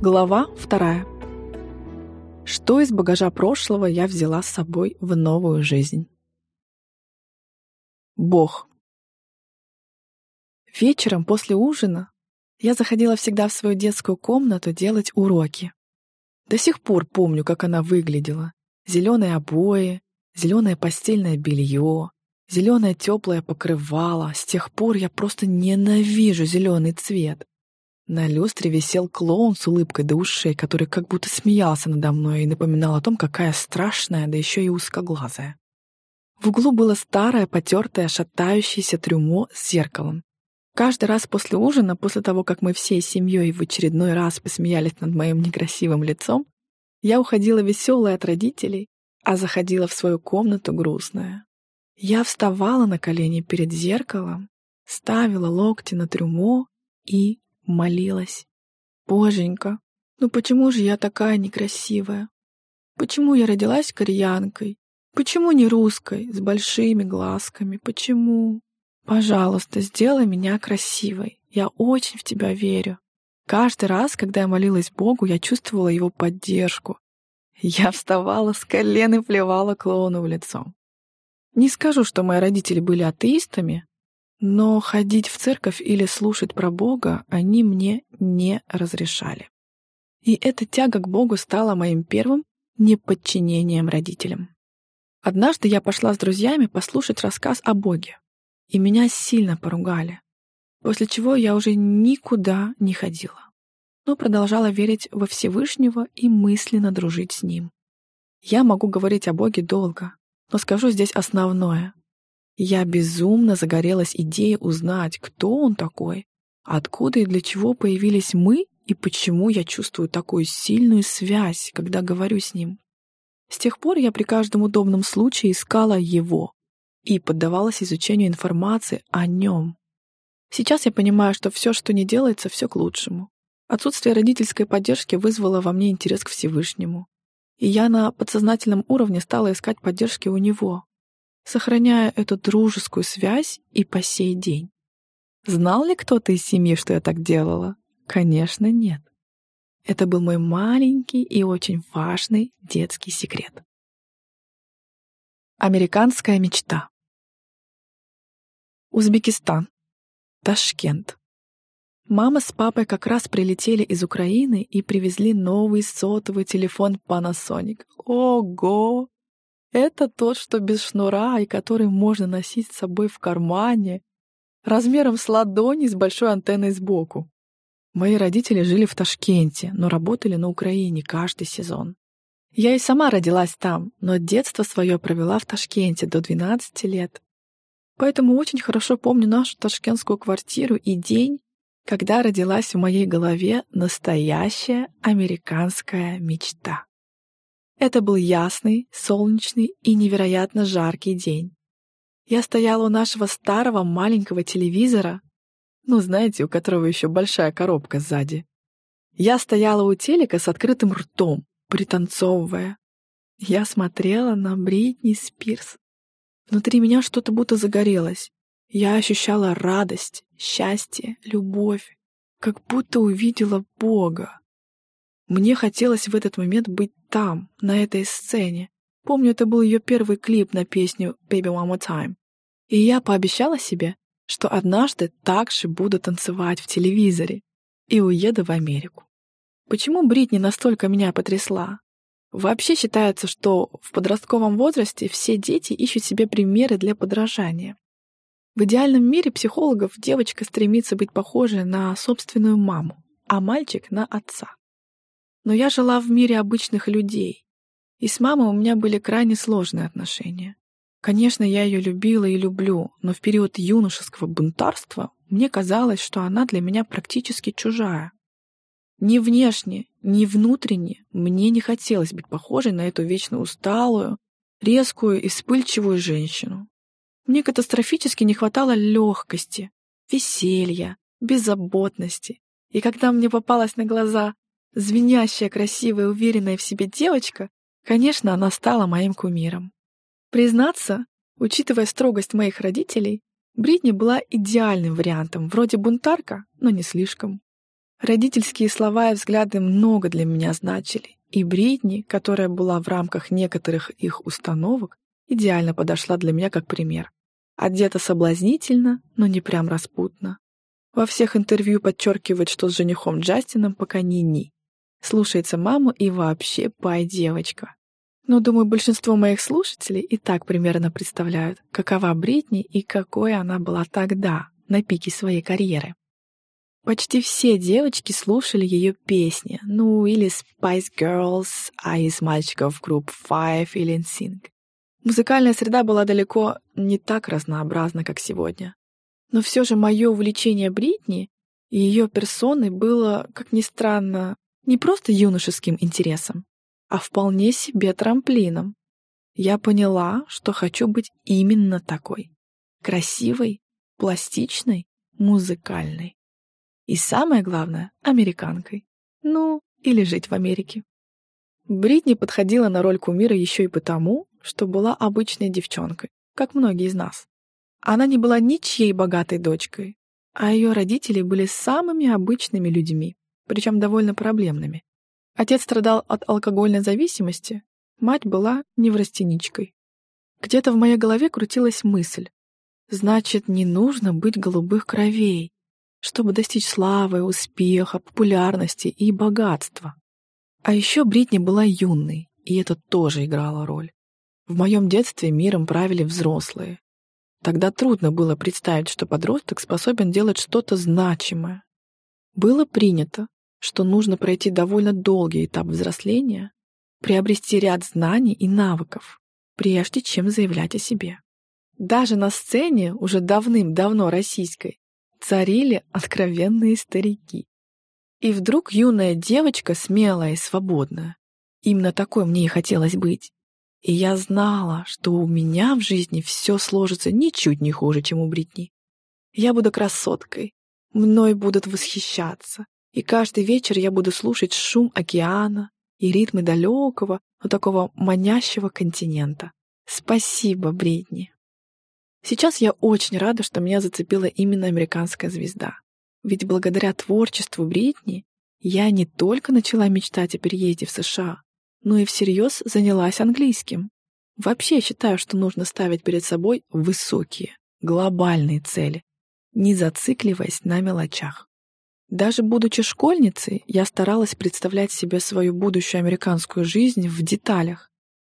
Глава вторая. Что из багажа прошлого я взяла с собой в новую жизнь? Бог. Вечером после ужина я заходила всегда в свою детскую комнату делать уроки. До сих пор помню, как она выглядела. Зеленые обои, зеленое постельное белье, зеленое теплое покрывало. С тех пор я просто ненавижу зеленый цвет. На люстре висел клоун с улыбкой до ушей, который как будто смеялся надо мной и напоминал о том, какая страшная, да еще и узкоглазая. В углу было старое, потертое, шатающееся трюмо с зеркалом. Каждый раз после ужина, после того, как мы всей семьей в очередной раз посмеялись над моим некрасивым лицом, я уходила веселая от родителей, а заходила в свою комнату грустная. Я вставала на колени перед зеркалом, ставила локти на трюмо и молилась. «Боженька, ну почему же я такая некрасивая? Почему я родилась кореянкой? Почему не русской, с большими глазками? Почему? Пожалуйста, сделай меня красивой. Я очень в тебя верю». Каждый раз, когда я молилась Богу, я чувствовала его поддержку. Я вставала с колен и плевала клоуну в лицо. Не скажу, что мои родители были атеистами, но ходить в церковь или слушать про Бога они мне не разрешали. И эта тяга к Богу стала моим первым неподчинением родителям. Однажды я пошла с друзьями послушать рассказ о Боге, и меня сильно поругали, после чего я уже никуда не ходила, но продолжала верить во Всевышнего и мысленно дружить с Ним. Я могу говорить о Боге долго, но скажу здесь основное. Я безумно загорелась идеей узнать, кто он такой, откуда и для чего появились мы и почему я чувствую такую сильную связь, когда говорю с ним. С тех пор я при каждом удобном случае искала его и поддавалась изучению информации о нем. Сейчас я понимаю, что все, что не делается, все к лучшему. Отсутствие родительской поддержки вызвало во мне интерес к Всевышнему. И я на подсознательном уровне стала искать поддержки у него, сохраняя эту дружескую связь и по сей день. Знал ли кто-то из семьи, что я так делала? Конечно, нет. Это был мой маленький и очень важный детский секрет. Американская мечта. Узбекистан. Ташкент. Мама с папой как раз прилетели из Украины и привезли новый сотовый телефон Panasonic. Ого! Это тот, что без шнура и который можно носить с собой в кармане, размером с ладони с большой антенной сбоку. Мои родители жили в Ташкенте, но работали на Украине каждый сезон. Я и сама родилась там, но детство свое провела в Ташкенте до 12 лет. Поэтому очень хорошо помню нашу ташкентскую квартиру и день, когда родилась в моей голове настоящая американская мечта. Это был ясный, солнечный и невероятно жаркий день. Я стояла у нашего старого маленького телевизора, ну, знаете, у которого еще большая коробка сзади. Я стояла у телека с открытым ртом, пританцовывая. Я смотрела на Бритни Спирс. Внутри меня что-то будто загорелось. Я ощущала радость, счастье, любовь, как будто увидела Бога. Мне хотелось в этот момент быть там, на этой сцене. Помню, это был ее первый клип на песню «Baby One More Time». И я пообещала себе, что однажды также буду танцевать в телевизоре и уеду в Америку. Почему Бритни настолько меня потрясла? Вообще считается, что в подростковом возрасте все дети ищут себе примеры для подражания. В идеальном мире психологов девочка стремится быть похожей на собственную маму, а мальчик — на отца. Но я жила в мире обычных людей, и с мамой у меня были крайне сложные отношения. Конечно, я ее любила и люблю, но в период юношеского бунтарства мне казалось, что она для меня практически чужая. Ни внешне, ни внутренне мне не хотелось быть похожей на эту вечно усталую, резкую и вспыльчивую женщину. Мне катастрофически не хватало легкости, веселья, беззаботности. И когда мне попалась на глаза Звенящая, красивая, уверенная в себе девочка, конечно, она стала моим кумиром. Признаться, учитывая строгость моих родителей, Бритни была идеальным вариантом, вроде бунтарка, но не слишком. Родительские слова и взгляды много для меня значили, и Бритни, которая была в рамках некоторых их установок, идеально подошла для меня как пример. Одета соблазнительно, но не прям распутно. Во всех интервью подчеркивает, что с женихом Джастином пока ни-ни. Слушается маму и вообще пай-девочка. Но, думаю, большинство моих слушателей и так примерно представляют, какова Бритни и какой она была тогда, на пике своей карьеры. Почти все девочки слушали ее песни, ну или Spice Girls, а из мальчиков групп Five или NSYNC. Музыкальная среда была далеко не так разнообразна, как сегодня. Но все же мое увлечение Бритни и ее персоной было, как ни странно, не просто юношеским интересом, а вполне себе трамплином. Я поняла, что хочу быть именно такой. Красивой, пластичной, музыкальной. И самое главное — американкой. Ну, или жить в Америке. Бритни подходила на роль кумира еще и потому, что была обычной девчонкой, как многие из нас. Она не была ничьей богатой дочкой, а ее родители были самыми обычными людьми, причем довольно проблемными. Отец страдал от алкогольной зависимости, мать была неврастеничкой. Где-то в моей голове крутилась мысль. Значит, не нужно быть голубых кровей, чтобы достичь славы, успеха, популярности и богатства. А еще Бритни была юной, и это тоже играло роль. В моем детстве миром правили взрослые. Тогда трудно было представить, что подросток способен делать что-то значимое. Было принято, что нужно пройти довольно долгий этап взросления, приобрести ряд знаний и навыков, прежде чем заявлять о себе. Даже на сцене, уже давным-давно российской, царили откровенные старики. И вдруг юная девочка, смелая и свободная, именно такой мне и хотелось быть, и я знала, что у меня в жизни все сложится ничуть не хуже, чем у Бритни. Я буду красоткой, мной будут восхищаться, и каждый вечер я буду слушать шум океана и ритмы далекого, но такого манящего континента. Спасибо, Бритни. Сейчас я очень рада, что меня зацепила именно американская звезда. Ведь благодаря творчеству Бритни я не только начала мечтать о переезде в США, но и всерьез занялась английским. Вообще считаю, что нужно ставить перед собой высокие, глобальные цели, не зацикливаясь на мелочах. Даже будучи школьницей, я старалась представлять себе свою будущую американскую жизнь в деталях.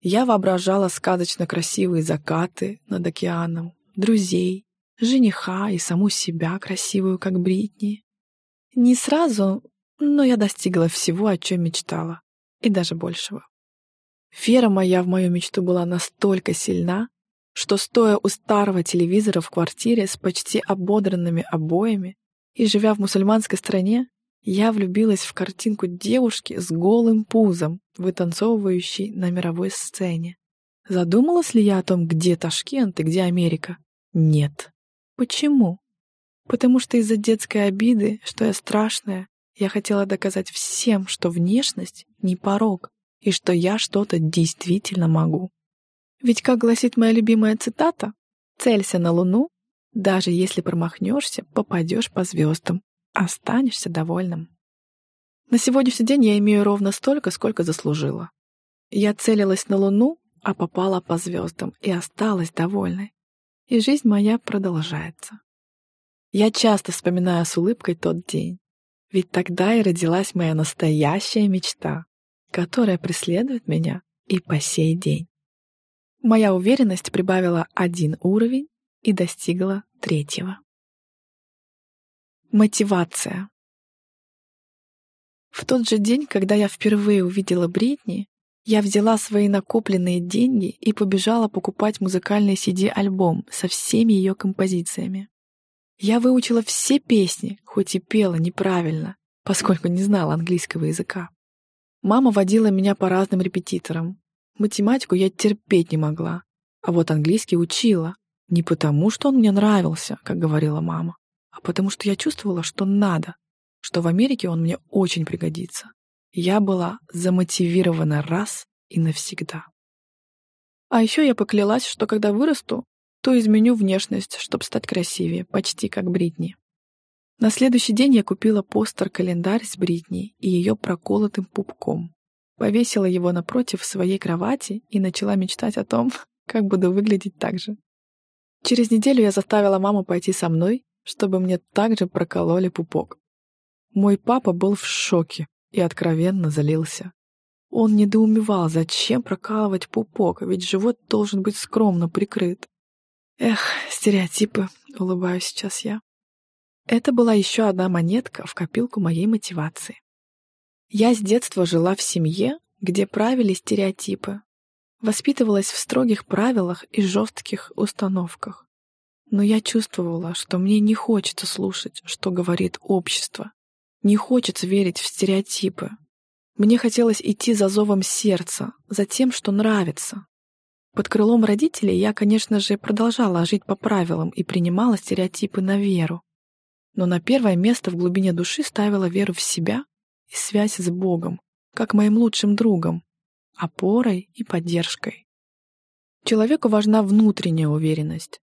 Я воображала сказочно красивые закаты над океаном, друзей, жениха и саму себя красивую, как Бритни. Не сразу, но я достигла всего, о чем мечтала и даже большего. Вера моя в мою мечту была настолько сильна, что, стоя у старого телевизора в квартире с почти ободранными обоями и живя в мусульманской стране, я влюбилась в картинку девушки с голым пузом, вытанцовывающей на мировой сцене. Задумалась ли я о том, где Ташкент и где Америка? Нет. Почему? Потому что из-за детской обиды, что я страшная, я хотела доказать всем, что внешность не порог, и что я что-то действительно могу. Ведь, как гласит моя любимая цитата, «Целься на Луну, даже если промахнешься, попадешь по звездам, останешься довольным». На сегодняшний день я имею ровно столько, сколько заслужила. Я целилась на Луну, а попала по звездам и осталась довольной. И жизнь моя продолжается. Я часто вспоминаю с улыбкой тот день. Ведь тогда и родилась моя настоящая мечта, которая преследует меня и по сей день. Моя уверенность прибавила один уровень и достигла третьего. Мотивация. В тот же день, когда я впервые увидела Бритни, я взяла свои накопленные деньги и побежала покупать музыкальный CD-альбом со всеми ее композициями. Я выучила все песни, хоть и пела неправильно, поскольку не знала английского языка. Мама водила меня по разным репетиторам. Математику я терпеть не могла, а вот английский учила. Не потому, что он мне нравился, как говорила мама, а потому что я чувствовала, что надо, что в Америке он мне очень пригодится. Я была замотивирована раз и навсегда. А еще я поклялась, что когда вырасту, то изменю внешность, чтобы стать красивее, почти как Бритни. На следующий день я купила постер-календарь с Бритни и ее проколотым пупком. Повесила его напротив своей кровати и начала мечтать о том, как буду выглядеть так же. Через неделю я заставила маму пойти со мной, чтобы мне также прокололи пупок. Мой папа был в шоке и откровенно залился. Он недоумевал, зачем прокалывать пупок, ведь живот должен быть скромно прикрыт. Эх, стереотипы, улыбаюсь сейчас я. Это была еще одна монетка в копилку моей мотивации. Я с детства жила в семье, где правили стереотипы. Воспитывалась в строгих правилах и жестких установках. Но я чувствовала, что мне не хочется слушать, что говорит общество. Не хочется верить в стереотипы. Мне хотелось идти за зовом сердца, за тем, что нравится. Под крылом родителей я, конечно же, продолжала жить по правилам и принимала стереотипы на веру но на первое место в глубине души ставила веру в себя и связь с Богом, как моим лучшим другом, опорой и поддержкой. Человеку важна внутренняя уверенность,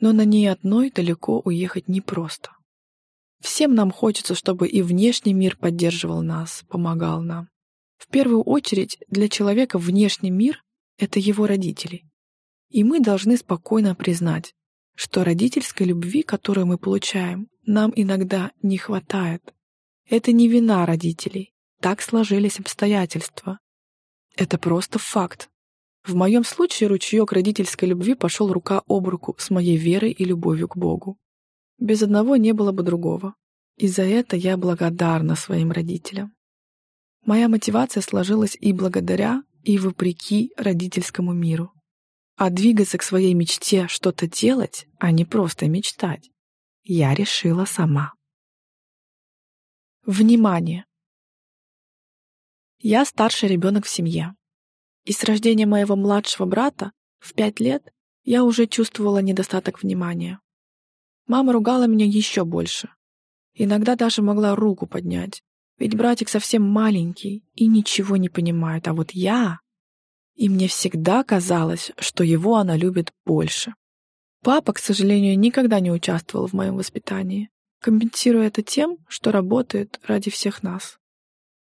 но на ней одной далеко уехать непросто. Всем нам хочется, чтобы и внешний мир поддерживал нас, помогал нам. В первую очередь для человека внешний мир — это его родители. И мы должны спокойно признать, что родительской любви, которую мы получаем, нам иногда не хватает. Это не вина родителей. Так сложились обстоятельства. Это просто факт. В моем случае ручеек родительской любви пошел рука об руку с моей верой и любовью к Богу. Без одного не было бы другого. И за это я благодарна своим родителям. Моя мотивация сложилась и благодаря, и вопреки родительскому миру. А двигаться к своей мечте что-то делать, а не просто мечтать, я решила сама. Внимание! Я старший ребенок в семье. И с рождения моего младшего брата в пять лет я уже чувствовала недостаток внимания. Мама ругала меня еще больше. Иногда даже могла руку поднять, ведь братик совсем маленький и ничего не понимает, а вот я... И мне всегда казалось, что его она любит больше. Папа, к сожалению, никогда не участвовал в моем воспитании, компенсируя это тем, что работает ради всех нас.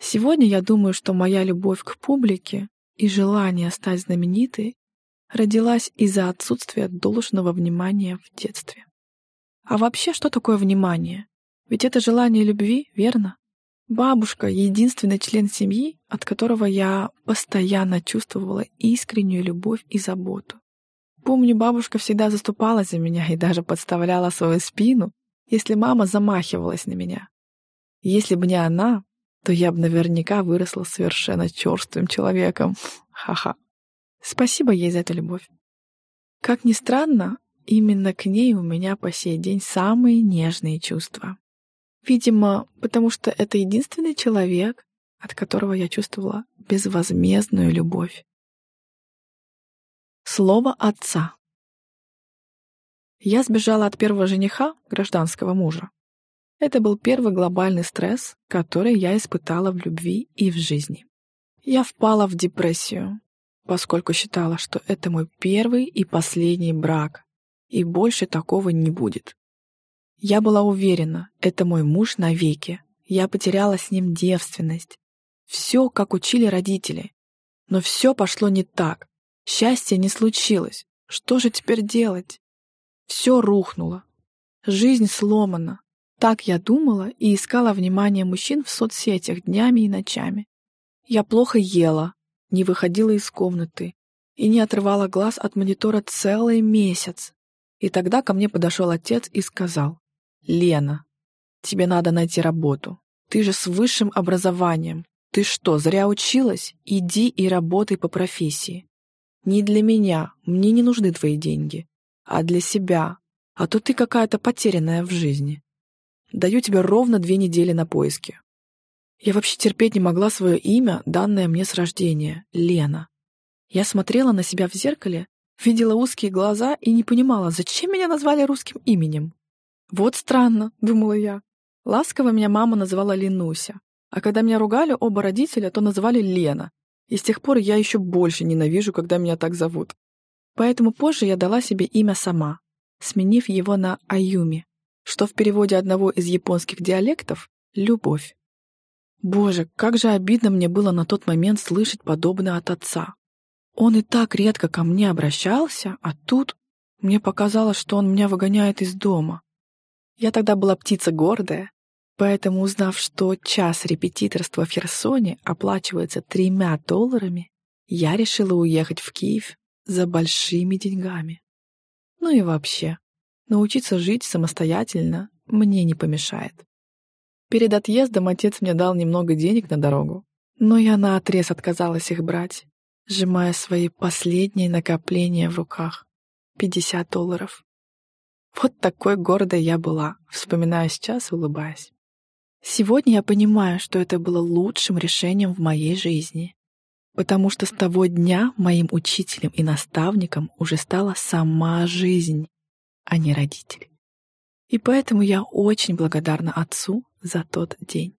Сегодня я думаю, что моя любовь к публике и желание стать знаменитой родилась из-за отсутствия должного внимания в детстве. А вообще, что такое внимание? Ведь это желание любви, верно? Бабушка — единственный член семьи, от которого я постоянно чувствовала искреннюю любовь и заботу. Помню, бабушка всегда заступалась за меня и даже подставляла свою спину, если мама замахивалась на меня. Если бы не она, то я бы наверняка выросла совершенно черствым человеком. Ха-ха. Спасибо ей за эту любовь. Как ни странно, именно к ней у меня по сей день самые нежные чувства. Видимо, потому что это единственный человек, от которого я чувствовала безвозмездную любовь. Слово отца. Я сбежала от первого жениха, гражданского мужа. Это был первый глобальный стресс, который я испытала в любви и в жизни. Я впала в депрессию, поскольку считала, что это мой первый и последний брак, и больше такого не будет. Я была уверена, это мой муж навеки. Я потеряла с ним девственность. Все, как учили родители. Но все пошло не так. Счастья не случилось. Что же теперь делать? Все рухнуло. Жизнь сломана. Так я думала и искала внимание мужчин в соцсетях днями и ночами. Я плохо ела, не выходила из комнаты и не отрывала глаз от монитора целый месяц. И тогда ко мне подошел отец и сказал, «Лена, тебе надо найти работу. Ты же с высшим образованием. Ты что, зря училась? Иди и работай по профессии. Не для меня, мне не нужны твои деньги, а для себя, а то ты какая-то потерянная в жизни. Даю тебе ровно две недели на поиски. Я вообще терпеть не могла свое имя, данное мне с рождения, Лена. Я смотрела на себя в зеркале, видела узкие глаза и не понимала, зачем меня назвали русским именем. Вот странно, думала я. Ласково меня мама называла Ленуся, а когда меня ругали оба родителя, то называли Лена, и с тех пор я еще больше ненавижу, когда меня так зовут. Поэтому позже я дала себе имя сама, сменив его на Аюми, что в переводе одного из японских диалектов — «любовь». Боже, как же обидно мне было на тот момент слышать подобное от отца. Он и так редко ко мне обращался, а тут мне показалось, что он меня выгоняет из дома. Я тогда была птица гордая, поэтому, узнав, что час репетиторства в Херсоне оплачивается тремя долларами, я решила уехать в Киев за большими деньгами. Ну и вообще, научиться жить самостоятельно мне не помешает. Перед отъездом отец мне дал немного денег на дорогу, но я наотрез отказалась их брать, сжимая свои последние накопления в руках. 50 долларов. Вот такой гордой я была, вспоминая сейчас улыбаясь. Сегодня я понимаю, что это было лучшим решением в моей жизни, потому что с того дня моим учителем и наставником уже стала сама жизнь, а не родители. И поэтому я очень благодарна отцу за тот день.